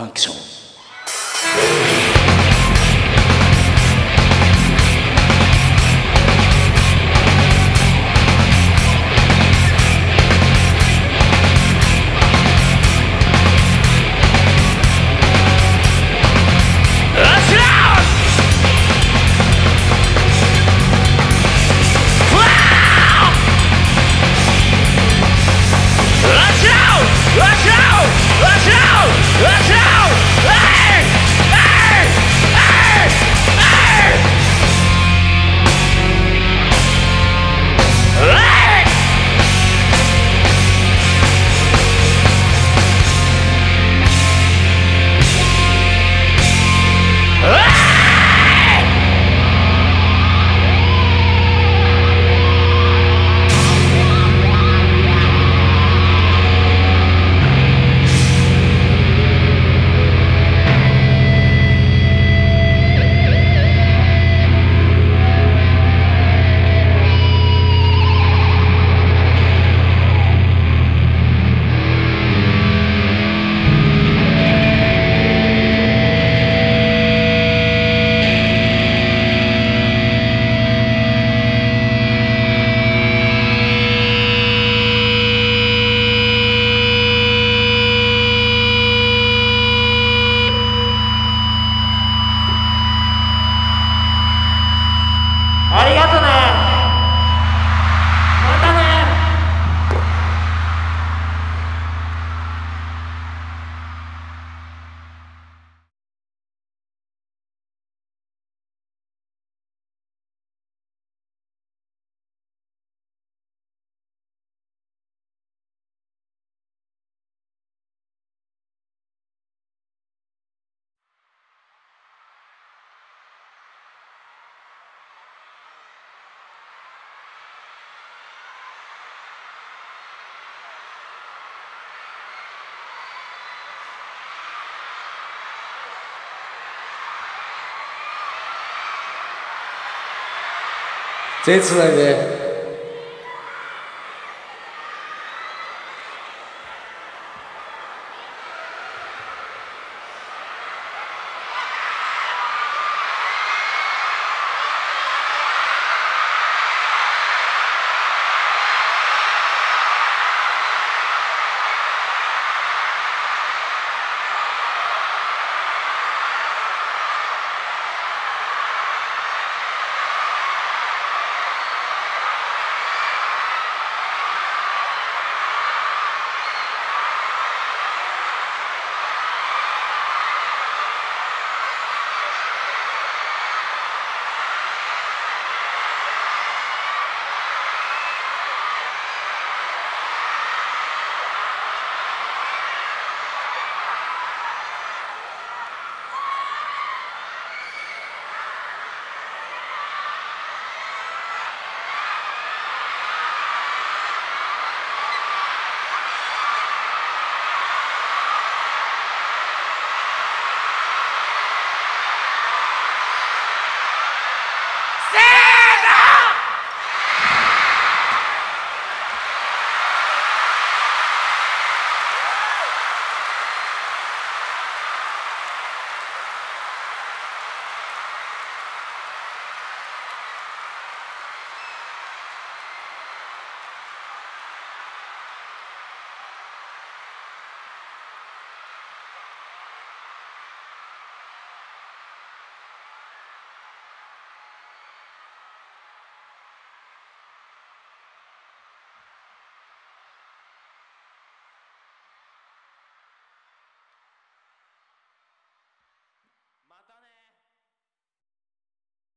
Funk Soul. Let's go! Let's go! 手つないで。